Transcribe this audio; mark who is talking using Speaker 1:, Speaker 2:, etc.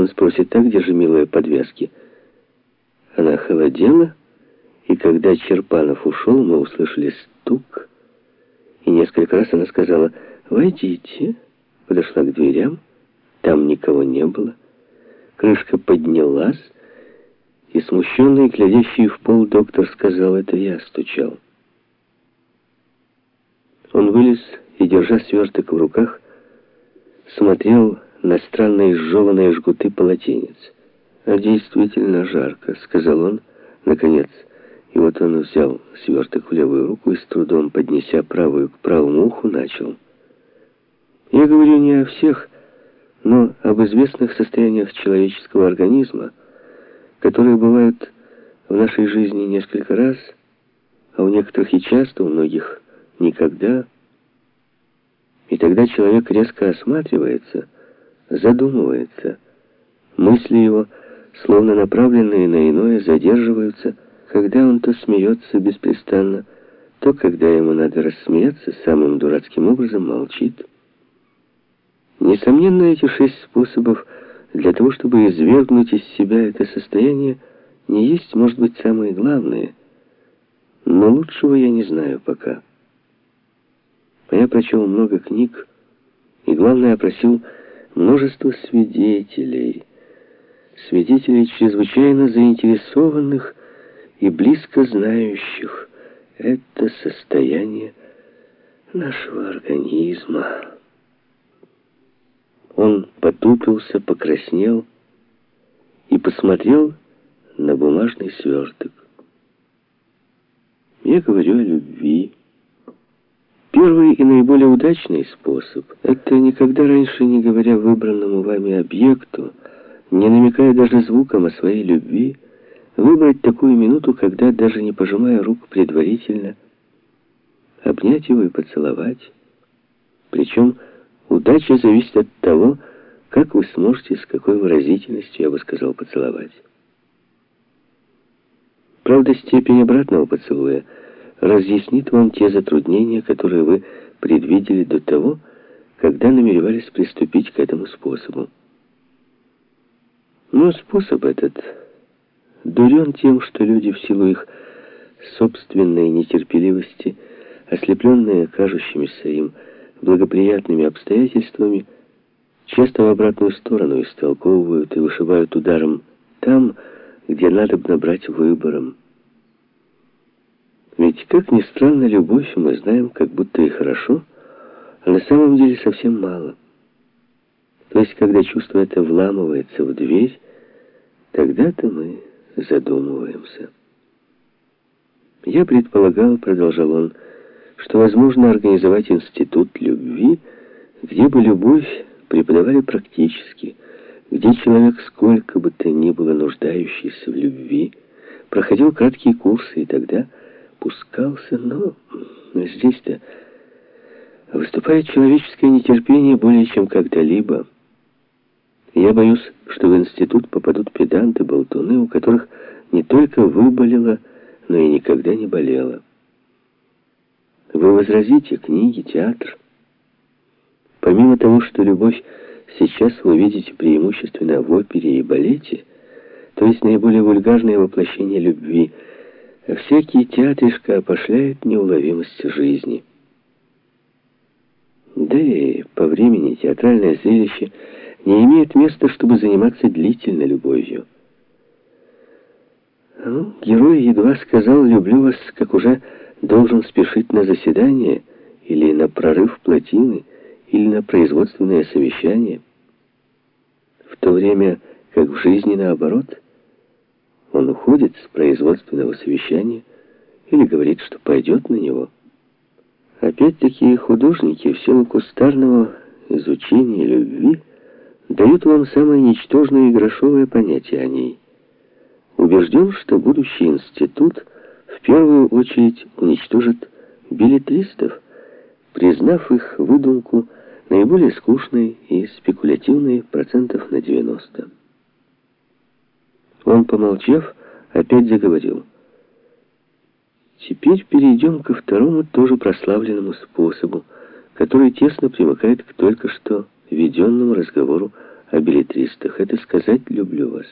Speaker 1: Он спросит, так, держи, милая, подвязки. Она холодела, и когда Черпанов ушел, мы услышали стук, и несколько раз она сказала «Войдите». Подошла к дверям, там никого не было. Крышка поднялась, и смущенный, глядящий в пол, доктор сказал, это я стучал. Он вылез и, держа сверток в руках, смотрел на странные сжеванные жгуты полотенец. «А действительно жарко», — сказал он, наконец. И вот он взял сверток в левую руку и с трудом, поднеся правую к правому уху, начал. Я говорю не о всех, но об известных состояниях человеческого организма, которые бывают в нашей жизни несколько раз, а у некоторых и часто, у многих никогда. И тогда человек резко осматривается, задумывается. Мысли его, словно направленные на иное, задерживаются, когда он то смеется беспрестанно, то, когда ему надо рассмеяться, самым дурацким образом молчит. Несомненно, эти шесть способов для того, чтобы извергнуть из себя это состояние, не есть, может быть, самые главные. Но лучшего я не знаю пока. А я прочел много книг, и, главное, опросил множество свидетелей, свидетелей чрезвычайно заинтересованных и близко знающих это состояние нашего организма. Он потупился, покраснел и посмотрел на бумажный сверток. Я говорю о любви. Первый и наиболее удачный способ — это никогда раньше не говоря выбранному вами объекту, не намекая даже звуком о своей любви, выбрать такую минуту, когда, даже не пожимая рук предварительно, обнять его и поцеловать. Причем Удача зависит от того, как вы сможете, с какой выразительностью, я бы сказал, поцеловать. Правда, степень обратного поцелуя разъяснит вам те затруднения, которые вы предвидели до того, когда намеревались приступить к этому способу. Но способ этот дурен тем, что люди в силу их собственной нетерпеливости, ослепленные кажущимися им благоприятными обстоятельствами, часто в обратную сторону истолковывают и вышивают ударом там, где надо набрать выбором. Ведь, как ни странно, любовь мы знаем, как будто и хорошо, а на самом деле совсем мало. То есть, когда чувство это вламывается в дверь, тогда-то мы задумываемся. Я предполагал, продолжал он, что возможно организовать институт любви, где бы любовь преподавали практически, где человек, сколько бы то ни было нуждающийся в любви, проходил краткие курсы и тогда пускался, но здесь-то выступает человеческое нетерпение более чем когда-либо. Я боюсь, что в институт попадут педанты, болтуны, у которых не только выболело, но и никогда не болело. Вы возразите, книги, театр. Помимо того, что любовь сейчас вы видите преимущественно в опере и балете, то есть наиболее вульгарное воплощение любви, всякий театришка опошляет неуловимость жизни. Да и по времени театральное зрелище не имеет места, чтобы заниматься длительно любовью. Ну, герой едва сказал «люблю вас», как уже должен спешить на заседание или на прорыв плотины, или на производственное совещание, в то время как в жизни наоборот, он уходит с производственного совещания или говорит, что пойдет на него. Опять-таки художники в силу кустарного изучения любви дают вам самое ничтожное и грошовое понятие о ней. Убежден, что будущий институт – в первую очередь уничтожит билетристов, признав их выдумку наиболее скучной и спекулятивной процентов на 90. Он, помолчав, опять заговорил. Теперь перейдем ко второму тоже прославленному способу, который тесно примыкает к только что введенному разговору о билетристах — это сказать «люблю вас».